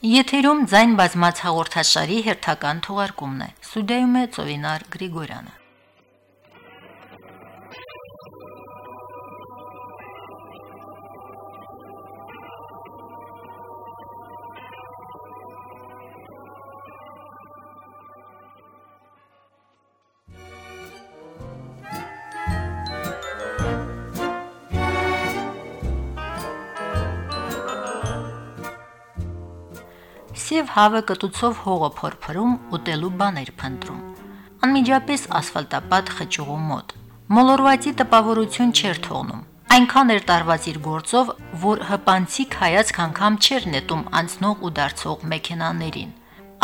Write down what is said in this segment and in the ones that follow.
Եթերում ձայն բազմաց հաղորդաշարի հերթական թողարկումն է։ Ստուդիայում է Ծովինար Գրիգորյանը։ Սև հավը կտուցով հողը փորփրում, ուտելու բաներ փնտրում։ Անմիջապես ասֆալտապատ խճուղու մոտ։ Մոլորվածի տպավորություն չէր թողնում։ Այնքան էր տարված իր գործով, որ հպանցիկ հայացք անգամ չէր նետում անցնող ու դարձող մեքենաներին։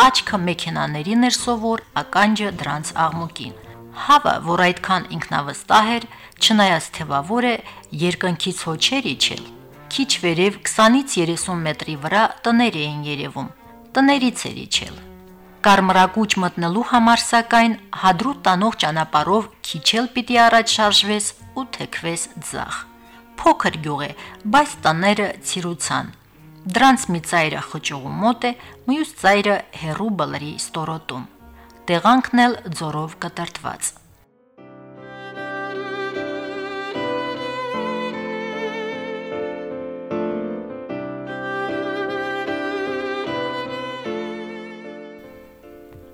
Աչքը մեքենաներին էր սովոր, ականջը դրանց աղմուկին։ Հավը, որ այդքան ինքնավստահ էր, չնայած թևավոր է, երկնքից հոչեր իջել։ Քիչ վերև 20-ից 30 մետրի վրա տներ էին երևում տներից էր իջել։ Կարմրակուճ մտնելու համար սակայն հադրուտ տանող ճանապարով քիչել պիտի առաջ շարժվես ու թեքվես ձախ։ Փոքր գյուղ է, բայց տները ցիրուցան։ Դրանց մի ծայրը խճուղու մոտ է, մյուս ծայրը հերու բլրի ստորոտում։ Տեղանքն էլ ձորով կտրտված։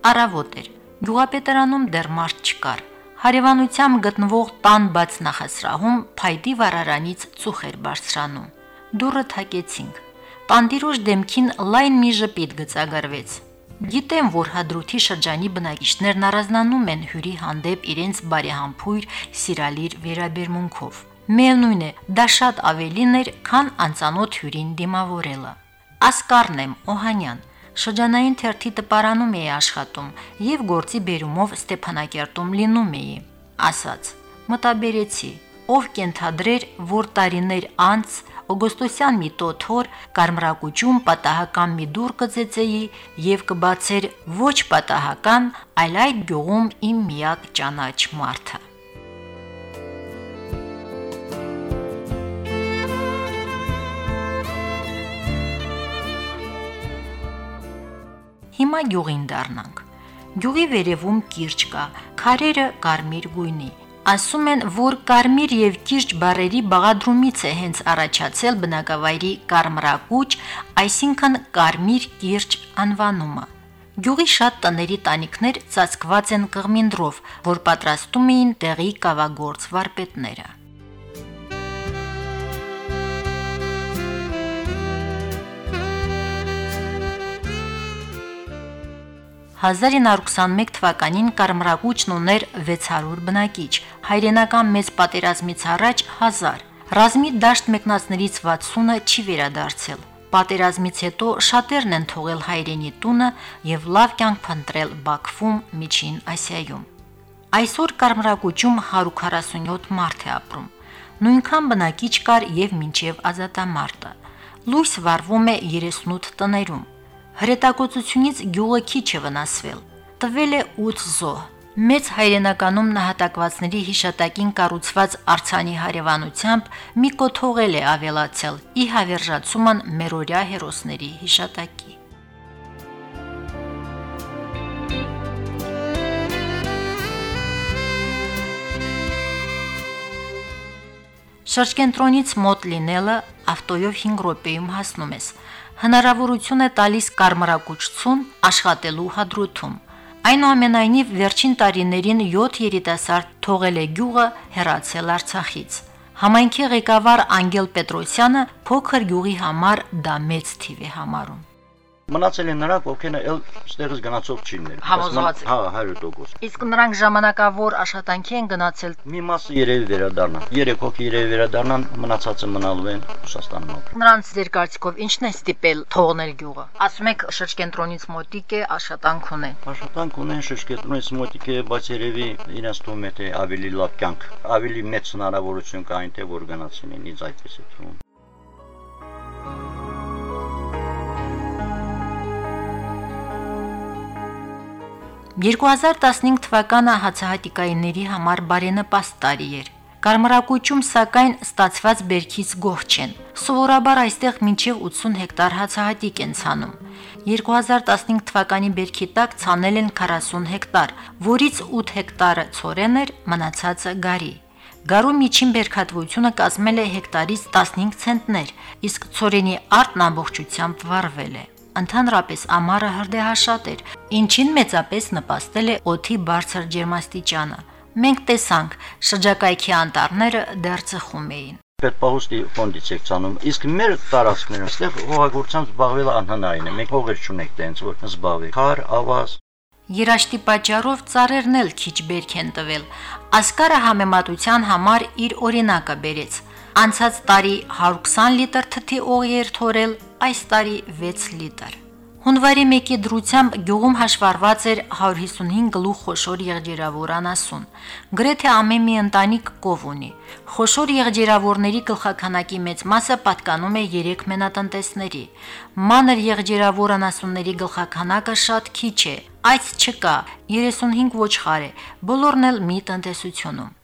Արավոտ էր։ Գյուղապետարանում դեռ մարդ չկար։ Հարևանությամբ գտնվող տան բաց նախասրահում փայտի վարարանից ծուխ էր բարձրանում։ Դուրը թակեցինք։ Տանդիրոջ դեմքին լայն մի ժպիտ գծագրվեց։ Գիտեմ, որ հադրութի շրջանի բնակիչներն առանձնանում են հյուրի հանդեպ իրենց բարեհամբույր, սիրալիր վերաբերմունքով։ Միևնույն է, դա շատ ավելին էր, քան անծանոթ հյուրին դիմավորելը։ Ասկարն եմ Օհանյան, շրջանային թերթի տպարանում էի աշխատում եւ գործի բերումով Ստեփանակերտում լինում էի, ասաց. մտաբերեցի, ով կենթադրեր, որ տարիներ անց օգոստոսյան մի տոթոր կարմրակուճում պատահական մի դուր կծեծեի եւ կբացեր ոչ պատահական, այլ այդ գյուղում իմ միակ ճանաչ մարդը։ Հիմա գյուղին դառնանք։ Գյուղի վերևում կիրճ կա, քարերը կարմիր գույնի։ Ասում են, որ կարմիր եւ կիրճ բարերի բաղադրումից է հենց առաջացել բնակավայրի կարմրակուճ, այսինքն կարմիր կիրճ անվանումը։ Գյուղի շատ տների տանիքներ ծածկված են կղմինդրով, որ պատրաստում էին տեղի կավագործ վարպետները։ 1921 թվականին Կարմրագուճն ուներ 600 բնակիչ, հայրենական մեծ պատերազմից առաջ 1000։ Ռազմի դաշտ մեկնածներից 60-ը չի վերադարձել։ Պատերազմից հետո շատերն են թողել հայրենի տունը եւ լավ կյանք փնտրել Բաքվում, Միջին Ասիայում։ Այսօր Կարմրագուճում 147 մարդ է ապրում։ Նույնքան բնակիչ կար եւ մինչեւ ազատամարտը։ Լույս վառվում է 38 տներում։ Հրետակոծությունից գյուղը քիչ է վնասվել։ Տվել է 8 զոհ։ Մեծ հայրենականում նահատակվածների հիշատակին կառուցված արցանի հարևանությամբ մի կոթողել է ավելացել՝ ի հավերժացումն մերորյա հերոսների հիշատակի։ Շրջենտրոնից մոտ լինելը ավտոյով 5 րոպեում հասնում ես հնարավորություն է տալիս կարմրակուճցուն աշխատելու հադրութում։ Այնուամենայնիվ վերջին տարիներին 7 երիտասարդ թողել է գյուղը հեռացել Արցախից։ Համայնքի ղեկավար Անգել Պետրոսյանը փոքր գյուղի համար դա մեծ թիվ է համարում մնացել են նրանք, ովքեր էլ ստեղից գնացող չիններ։ Համոզված Հա, 100%։ Իսկ նրանք ժամանակավոր աշխատանքի են գնացել։ Մի մասը երևի վերադառնան։ Երեք հոգի երևի վերադառնան, մնացածը մնալու են Ռուսաստանում։ Նրանց ձեր կարծիքով ինչն է ստիպել թողնել գյուղը։ Ասում եք շրջկենտրոնից մոտիկ է, աշխատանք ունեն։ Աշխատանք ունեն շրջկենտրոնից մոտիկ է, բայց երևի իրենց թվում է թե ավելի լավ կյանք, ավելի մեծ հնարավորություն կա այնտեղ որ գնացին, ինձ այդպես է թվում։ 2015 թվականը հացահատիկայինների համար բարենպաստ տարի էր։ Կարմրակուճում սակայն ստացված բերքից գոհ չեն։ Սովորաբար այստեղ մինչև 80 հեկտար հացահատիկ են ցանում։ 2015 թվականի բերքի տակ ցանել են 40 հեկտար, որից 8 հեկտարը ցորեն էր, մնացածը գարի։ Գարու միջին բերքատվությունը կազմել է հեկտարից 15 ցենտներ, իսկ ցորենի արտն ամբողջությամբ վառվել է ընդհանրապես ամառը հրդեհաշատ էր, ինչին մեծապես նպաստել է օթի բարձր ջերմաստիճանը։ Մենք տեսանք, շրջակայքի անտառները դեռ ծխում էին պետպահոստի ֆոնդից եք ցանում։ Իսկ մեր տարածքներում այստեղ հողագործությամբ զբաղվելը անհնարին է։ Մենք հողեր չունենք տենց որ զբաղվենք։ Քար, ավազ, Երաշտի պատճառով ծառերն էլ քիչ բերք են տվել։ Ասկարը համեմատության համար իր օրինակը բերեց։ Անցած տարի 120 լիտր թթի օղի էր թորել, այս տարի 6 լիտր։ Հունվարի 1-ի դրությամբ գյուղում հաշվառված էր 155 գլուխ խոշոր եղջերավոր անասուն։ Գրեթե ամեն մի ընտանիք կով ունի։ Խոշոր եղջերավորների գլխականակի մեծ մասը պատկանում է 3 մենատնտեսների։ Մանր եղջերավոր անասունների գլխականակը շատ քիչ է։ Այս չկա, 35 ոչխար է։ Բոլորն էլ մի տնտեսությունում։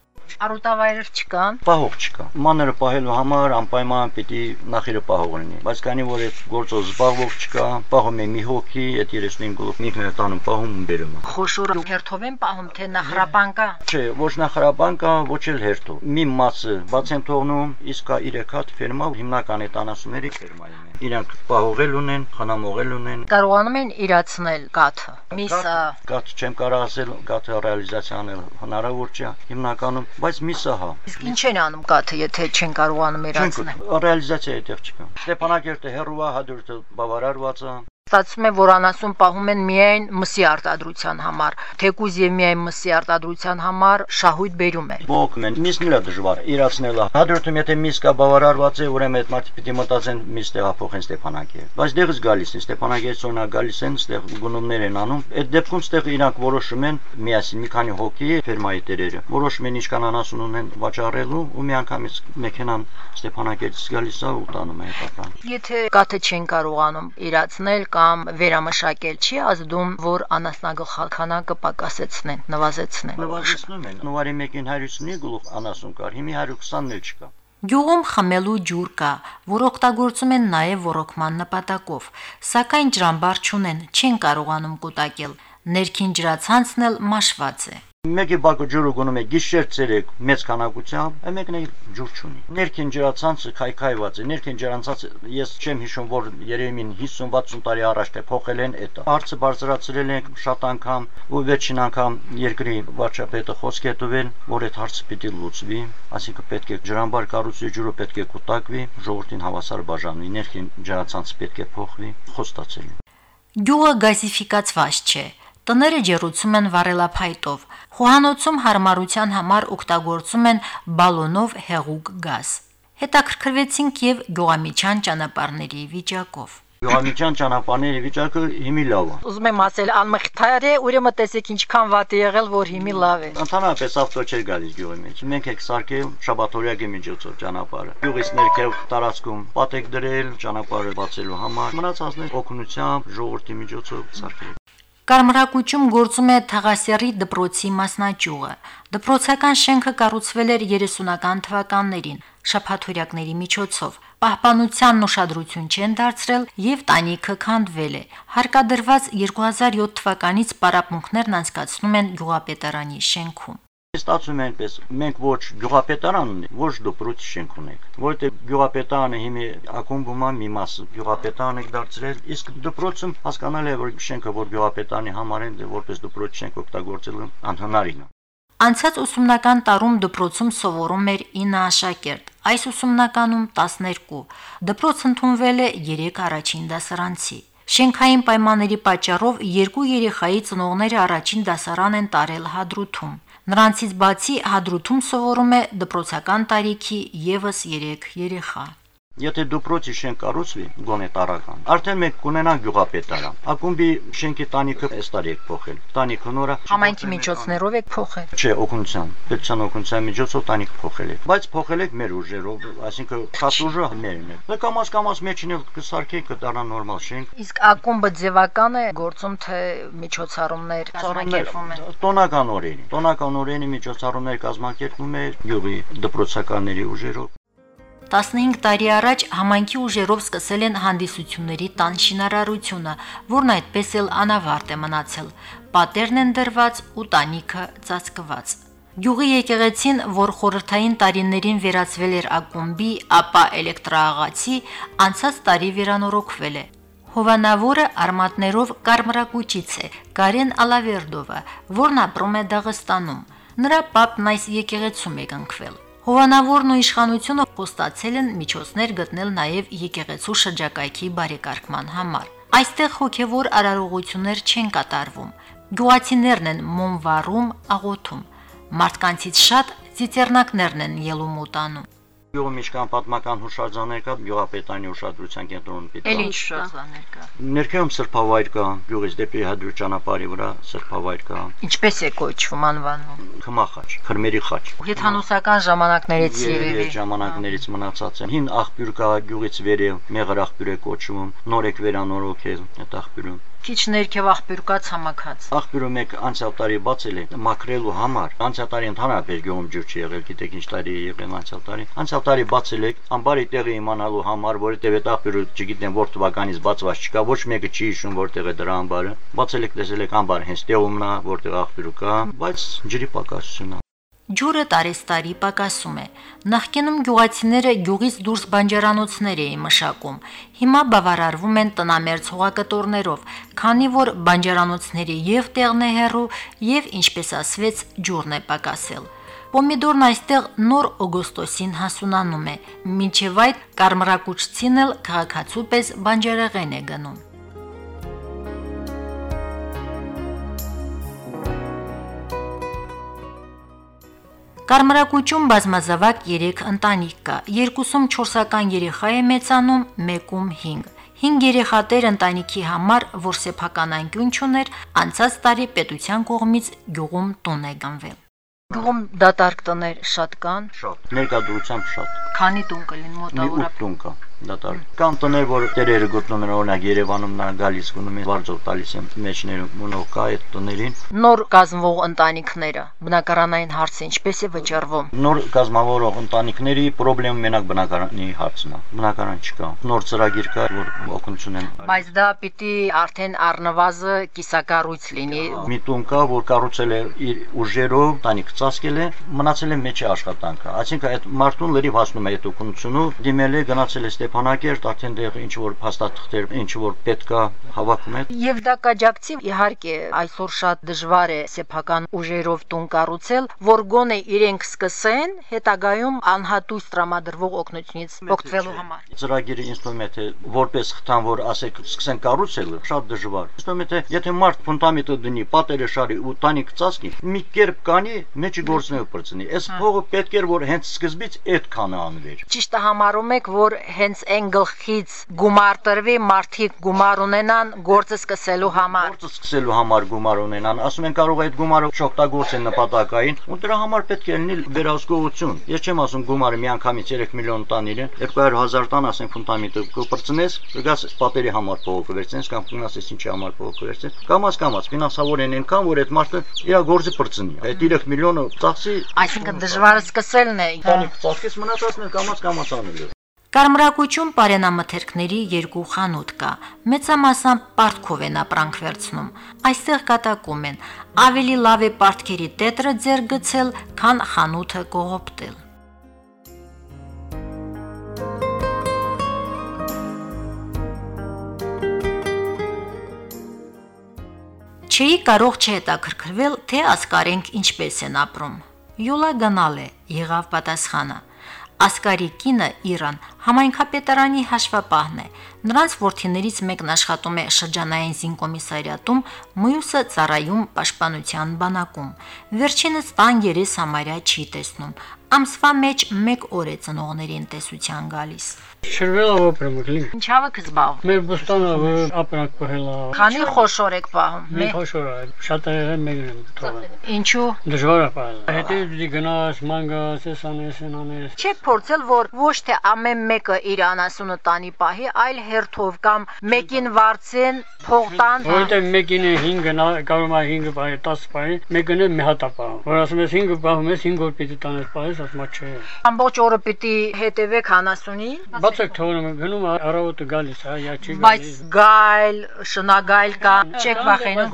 Արուտավայրեր չկան։ Պահող չկա։ Մանրը պահելու համար անպայման պիտի նախիրը պահող լինի։ Բայց քանի որ այդ գործով զբաղվող չկա, պահում է մի հոգի, այդ 35 գլուխ ինքն է տանում պահում ու բերում։ Խոշոր հերթով են պահում, թե նախրապան կա։ Չէ, ոչ նախրապան կա, ոչ էլ հերթով։ Մի մասը բաց են թողնում, իսկ կա 3 հատ ֆերմա, հիմնական է տանասուների ֆերմայում են։ Իրանք պահողել ունեն, խնամողել ունեն։ Կարողանում են իրացնել կաթը։ Միսը Կաթ չեմ կարող ասել, կաթը ռեալիզացիա անել հնարավոր չէ հիմնականում, բայց միսը հա։ Իսկ ինչ են անում կաթը, եթե չեն կարողանում իրացնել։ Ռեալիզացիա այդտեղ չկա։ Ստեփանակերտը հերուա, հադրուտը բավարարված է։ Ստացվում է, որ անասուն պահում են միայն մսի արտադրության համար, թեկուզ եւ միայն մսի արտադրության համար շահույթ բերում են։ Ոգում են, միսն էլ է դժվար իրացնելը։ Հադրուտում եթե միս կա բավարարված է, ուրեմն այդ մարդը պիտի մտածեն միս տեղափոխեն Ստեփանակերտ։ Բայց դեղից գալիս են, Ստեփանակերտ սոնա գալիս են, ստեղ գնումներ են անում։ Այդ դեպքում ստեղ իրանք որոշում են միասին մի քանի հոգի ֆերմայի տերերը։ Որոշում են ինչքան անասուն ունեն վաճառելու ու միանգամից մեքենան Ստեփանակերտից գալիս է ու տանում է հետապան։ Եթե կաթը չեն կարողանում իրացնել կամ վերամշակել, չի ազդում, որ անասնագլխականակը պակասեցնեն, նվազեցնեն։ Նվազեցնում են։ Նոյեմբերի 1-ին 150 գլուխ անասուն կար, հիմա 120-ն էլ չկա։ Գյուղում խմելու ջուր կա, որ օգտագործում են նաև ռոռոկման նպատակով, սակայն ջրամբար չունեն, չեն կարողանում կուտակել։ Ներքին ջրացանցն էլ մաշված է։ Մեկի բակը ջուրը գնում է գիշեր ցերեկ մեծ քանակությամբ, այ մեկն է ջուր չունի։ Ներքին ջրացանցը քայքայված է, ներքին ջրանցածը ես չեմ հիշում, որ երեմին 50-60 տարի առաջ թե փոխել են այդ։ Հարցը բարձրացրել են շատ անգամ ու վերջին անգամ երկրի վարչապետը խոսք է տվել, որ այդ հարցը պիտի լուծվի, ասինքն պետք է ջրամբար կառուցի, ջուրը պետք է կուտակվի, ժողովրդին հավասար բաժանվի, ներքին ջրացանցը պետք է փոխվի, խոստացել։ Գյուղը գազիֆիկացված չէ։ Տները ջերուցում են վառելափայտով։ Խոհանոցում հարմարության համար օգտագործում են բալոնով հեղուկ գազ։ Հետաքրքրվեցինք եւ գյուղամիջան ճանապարհների վիճակով։ Գյուղամիջան ճանապարհների վիճակը հիմի լավ է։ Ուզում եմ ասել անմխիթար է, ուրեմն տեսեք ինչքան վատ է եղել, որ հիմի լավ է։ Ընդհանրապես ավտո չէր գալիս գյուղի մեջ։ Մենք եք սարքել շաբաթօրյակի միջոցով ճանապարհը։ Գյուղից ներքև տարածքում պատեք դրել ճանապարհը բացելու համար։ Մնացածներ օգնությամբ ժողովրդի միջոցով սարքել։ Կարմրակուճում գործում է Թաղասերի դպրոցի մասնաճյուղը։ Դպրոցական շենքը կառուցվել էր 30-ական թվականներին շփաթորյակների միջոցով։ Պահպանությանն ուշադրություն չեն դարձրել եւ տանիքը քանդվել է։ Հարկադրված 2007 թվականից պարապմունքներն անցկացնում են գյուղապետարանի շենքում ստացվում է այնպես մենք ոչ գյուղապետարան ունենք ոչ դպրոց շենք ունենք որտեղ գյուղապետարանը հիմի ակումբում է մի մասը գյուղապետարան եք դարձրել իսկ դպրոցում հասկանալի է որ շենքը որ գյուղապետարանի համար են որպես դպրոց շենք օգտագործելը անհնարին է Անցած ուսումնական տարում դպրոցում սովորում էր 9 աշակերտ, այս ուսումնականում 12։ Դպրոց ընդունվել է 3 առաջին դասարանցի։ Շենքային պայմանների պատճառով երկու երեխայի ծնողները առաջին դասարան են տարել Հադրութում։ Նրանցից բացի հադրութում սովորում է դպրոցական տարիքի եւս 3 երեխա։ Եթե դպրոցի շենք կառուցվի, գոնե տարական, արդեն մենք կունենանք գյուղապետարան։ Ակումբի շենքի տանիքը այս տարի եք փոխել։ Տանիքը նորա Համայնքի միջոցներով եք փոխել։ Չէ, օգնության, պետության օգնության միջոցով տանիք փոխել եք։ Բայց փոխել եք մեր ուժերով, այսինքն շատ ուժը մերն է։ կամաց կամաց մեջին էլ կսարքեի կդառնա նորմալ շենք։ Իսկ ակումբը ձևական է գործում թե միջոցառումներ կազմակերպվում են։ Տոնական օրենի։ Տոնական օրենի միջոցառումներ կազմակերպվում է գյուղի դպրոցականների ուժերով։ 15 տարի առաջ համայնքի ուժերով սկսել են հանդիսությունների տան շինարարությունը, որն այդպես էլ անավարտ է մնացել։ Պատերն են դրված ու տանիքը ծածկված։ Գյուղի եկեղեցին, որ խորհրդային տարիներին վերածվել էր ակումբի, ապա էլեկտրաաղացի, անցած տարի վերանորոգվել է։ Հովանավորը արմատներով կարմրակուճից է, Կարեն Ալավերդովը, որն ապրում է Դաղստանում։ Նրա պապն այս եկեղեցում է կնքվել։ Հովանավորն ու իշխանությունը խոստացել են միջոցներ գտնել նաև եկեղեցու շրջակայքի բարեկարգման համար։ Այստեղ հոգևոր արարողություններ չեն կատարվում։ Գյուղացիներն են մոմ վառում, աղոթում։ Մարդկանցից շատ ծիծեռնակներն են ելում ու տանում։ Գյուղը միշկան պատմական հուշարձաններ կա, գյուղապետարանի ուշադրության կենտրոնում պիտի։ Էլ ինչ շրջաններ կա։ Ներքևում սրբավայր կա, գյուղից դեպի հադրու ճանապարհի վրա սրբավայր կա, Ինչպես է կոչվում անվանում։ քմախաչ, քրմերի խաչ։ Եթանոսական ժամանակներից Երևի երևի։ ժամանակներից մնացած են։ Հին աղբյուր կա գյուղից վերև, մեղր աղբյուր է կոչվում, նոր եք վերանորոգել այդ աղբյուրը։ Քիչ ներքև աղբյուր կա ցամաքած։ Աղբյուրը մեկ անցյալ տարի բացել է մաքրելու համար։ Անցյալ տարի ընդհանրապես գյուղում ջուր չի եղել, գիտեք ինչ տարի է եղել անցյալ տարի։ Անցյալ տարի բացել է ամբարի տեղը իմանալու համար, որովհետև այդ աղբյուրը չգիտեմ որ թվականից բացված չկա, ոչ մեկը չի հիշում որտեղ է դրա ամբարը։ Բացել եք տեսել եք ամբար հենց տեղումն է, որտեղ աղբյուրը կա, բայց ջրի պակասություն է։ Ջուրը տարեստարի պակասում է։ Նախկինում գյուղացիները գյուղից դուրս բանջարանոցներ էին մշակում։ Հիմա բավարարվում են տնամերձ հողակտորներով, քանի որ բանջարանոցների եւ տեղն է հեռու, եւ ինչպես ասվեց, ջուրն է պակասել։ Պոմիդորն այստեղ նոր օգոստոսին հասունանում է, մինչև այդ կարմրակուճցին էլ քաղաքացու պես բանջարեղեն է գնում։ Կարմրակուճում բազմազավակ 3 ընտանիք կա։ Երկուսում 4-ական երեխա է մեծանում, մեկում 5։ 5 երեխատեր ընտանիքի համար, որ սեփական անկյուն չուներ, անցած տարի պետության կողմից գյուղում տուն է գնվել։ Գյուղում դատարկ տներ շատ կան, Շատ։ Ներկայությամբ շատ։ քանի տուն կլին մոտավորապես։ 8 տուն կա դատար։ Կան տներ, որ տերերը գտնում են օրինակ Երևանում նա գալիս գնում են վարձով տալիս են մեջներում մոնով կա այդ տներին։ Նոր կազմվող ընտանիքները բնակարանային հարցը ինչպես է վճարվում։ Նոր կազմավորող ընտանիքների խնդրեմը մենակ բնակարանի հարցն է։ Բնակարան չկա։ Նոր ծրագիր կա, որ օգնություն են։ Բայց դա պիտի արդեն առնվազը կիսակառույց լինի։ Մի տուն կա, որ կառուցել է իր ուժերով, տանիք ծածկել է, մնացել է մեջի աշխատանքը։ Այսինքն այդ մարդուն լրիվ հասնում է այդ օգնությունը, դիմել է, գնացել է Ստեփանակերտ, արդեն դեղ ինչ որ փաստաթղթեր, ինչ որ պետքա հավաքում է։ Եվ դա կաջակցի իհարկե այսօր շատ դժվար է սեփական ուժերով տուն կառուցել, որ գոնե իրենք սկսեն հետագայում անհատույց տրամադրվող օգնությունից օգտվելու համար։ Ծրագիրը է թե որպես խթան որ ասեք սկսեն կառուցել շատ դժվար։ է թե եթե մարդ ֆունդամենտը դնի, պատերը շարի ու տանիք ծածկի, մի կերպ կանի, մեջի գործնով բրցնի։ Այս փողը պետք էր որ հենց սկզբից այդքանը անվեր։ Ճիշտ է համարում եք, որ հենց այն գլխից գումար տրվի, մարդիկ գումար ունենան գործը սկսելու համար։ Գործը սկսելու համար գումար ունենան, ասում են կարող է այդ գումարը չօգտագործեն նպատակային, ու դրա համար պետք է լինի վերահսկողություն։ Ես չեմ ասում գումարը միանգամից 3 միլիոն տանիր է, 200.000 տան ասեն ֆունդամենտը կպրծնես, կգաս պատերի համար փողը կվերցնես կամ կգնաս ինչի համար փողը կվերցնես։ Կամած կամած ֆինանսավորեն այնքան, որ այդ մարդը իր գործը պրծնի։ Այդ 3 միլիոնը ծախսի, Այսինքն դժվարը սկսելն է։ տանիք ծածկես մնացածն էլ կամած կամած անելու։ Կարմրակուճում բարենամթերքների երկու խանութ կա։ Մեծամասամբ պարտքով են ապրանք վերցնում։ Այստեղ կատակում են. ավելի լավ է պարտքերի տետրը ձեր գցել, քան խանութը կողոպտել։ Չի կարող չհետաքրքրվել, թե ասկարենք ինչպես են ապրում։ Յուլա գնալ է, եղավ պատասխանը։ Ասկարի կինը Իրան համայնքապետարանի հաշվապահն է։ Նրանց ворթիներից մեկն աշխատում է շրջանային զինկոմիսարիատում, մյուսը ծառայում պաշտպանության բանակում։ Վերջինս տանգերի Սամարիա չի տեսնում։ Ամսվա մեջ 1 օր է ծնողներին տեսության գալիս։ Շրվելը ապրում ենք։ Ինչավը կզբաղ։ Մեր բուստանը ապրանք փոխելա։ Քանի խոշոր եք պահում։ Մենք խոշոր ենք։ Շատ եղել մեկն եմ թողել։ Ինչու։ Դժվար է պահել։ Հետո դի գնաս, մանգաս, էս անես, անես։ Չեք փորձել որ ոչ թե ամեն մեկը իր անասունը տանի պահի, այլ հերթով կամ մեկին վարձեն փող տան։ Որովհետև մեկին է 5 կարող է 5 բայ 10 բայ, մեկին է մի հատ ապա։ Որ ասում ես 5 բահում ես 5 օր պիտի տանես բայես, ասում չէ։ Ամբողջ օրը պիտի հետևեք հանասունի, Բացեք թողնում գնում առավոտը գալիս, հա, յա չի բայց գալիս։ գայլ, շնագայլ կա, չեք վախենում։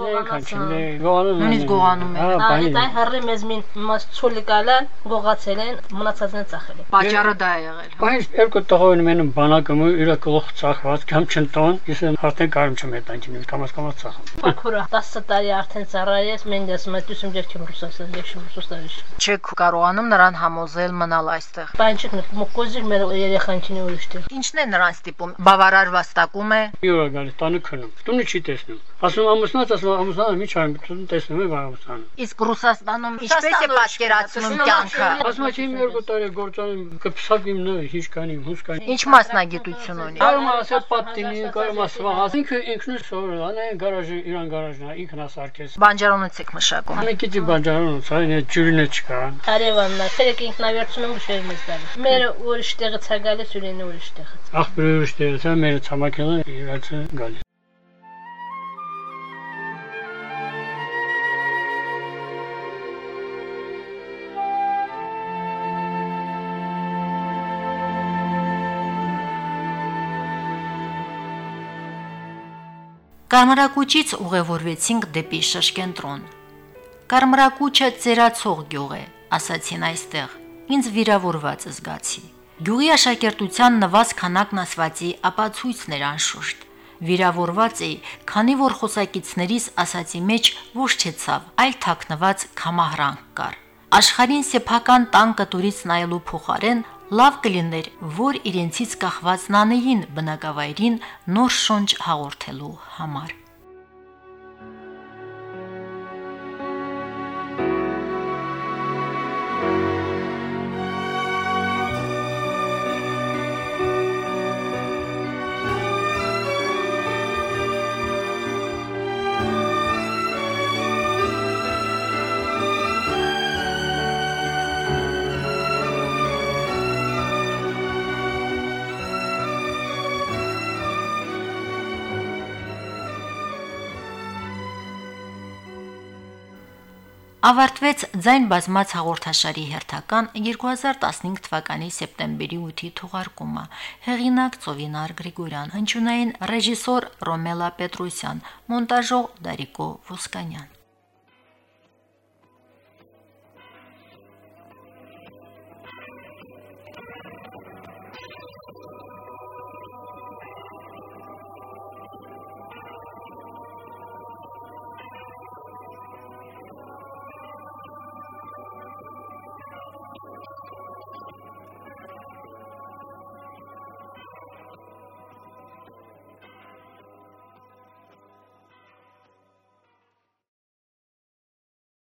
Գողանում։ Նույնիսկ գողանում են։ Հա, Այդ բայ։ այն հռի մեզ մին մաս ցոլի կալան գողացել են մնացածն են ծախել։ Պաճառը դա է եղել։ Բայց երկու տղոն մենը բանակը ու իր գլուխ ծախված կամ չընտոն, ես արդեն կարում չեմ այդ այնքին կամաց կամաց ծախում։ Քուրա 10 տարի արդեն ծառայես, մենք ասում ենք դուսում ջերքեմ ռուսաստան, ջերքեմ ռուսաստան։ Չեք կարողանում նրան համոզել մնալ այստեղ։ Բանջիկ մոկոզիկ մեր երեխանքին ուրիշտե։ Ինչն է նրան ստիպում։ Բավարար վաստակում է։ Մի օր գալիս տանը քնում։ Տունը չի տեսնում։ Ասում ամուսնաց, ասում ամուսնանը մի չարում, տուն տեսնում է ամուսնանը։ Իսկ Ռուսաստանում ինչպես է պատկերացնում կյանքը։ Ասում է չի մի երկու տարի գործանում կփսակիմ նո հիշկանի, հուսկանի։ Ինչ մասնագիտություն ունի։ Կարում ասել պատտինի, կարում ասվահաս։ Ինքը ինքնը սովորել, է գարաժը, իրան գարաժն է, ինքն ասարկես։ Բանջարոնից եք մշակում։ Մեկիցի բանջարում, ցայնը ջուրինը չկա։ Արևանն է, թերեք ինքնավերցնում գշեր մեզ տալի։ Մեր ուրիշ տեղից է գալիս, ուրինը ուրիշ տեղից։ Ախպերը ուրիշտեղից է, մեր ցամաքելը իրացը գալիս։ Կարմրակուճից ուղևորվեցինք դեպի Շշկենտրոն։ Կարմրակուճը ծերացող գյուղ է, ասացին այստեղ։ Ինձ վիրավորված զգացի։ Գյուղի աշակերտության նվազ քանակն ասվածի ապացույցներ անշուշտ։ Վիրավորված էի, քանի որ խոսակիցներիս ասացի մեջ ոչ չեցավ, այլ թաքնված կամահրանք կար։ Աշխարհին սեփական տան կտուրից նայելու փոխարեն լավ կլիներ, որ իրենցից կախված նանեին բնակավայրին նոր շունչ հաղորդելու համար։ Ավարտվեց ձայն բազմած հաղորդաշարի հերթական 2015 թվականի սեպտեմբերի 8-ի թողարկումը։ Հեղինակ Ծովինար Գրիգորյան, հնչյունային ռեժիսոր Ռոմելա Պետրոսյան, մոնտաժող Դարիկո Ոսկանյան։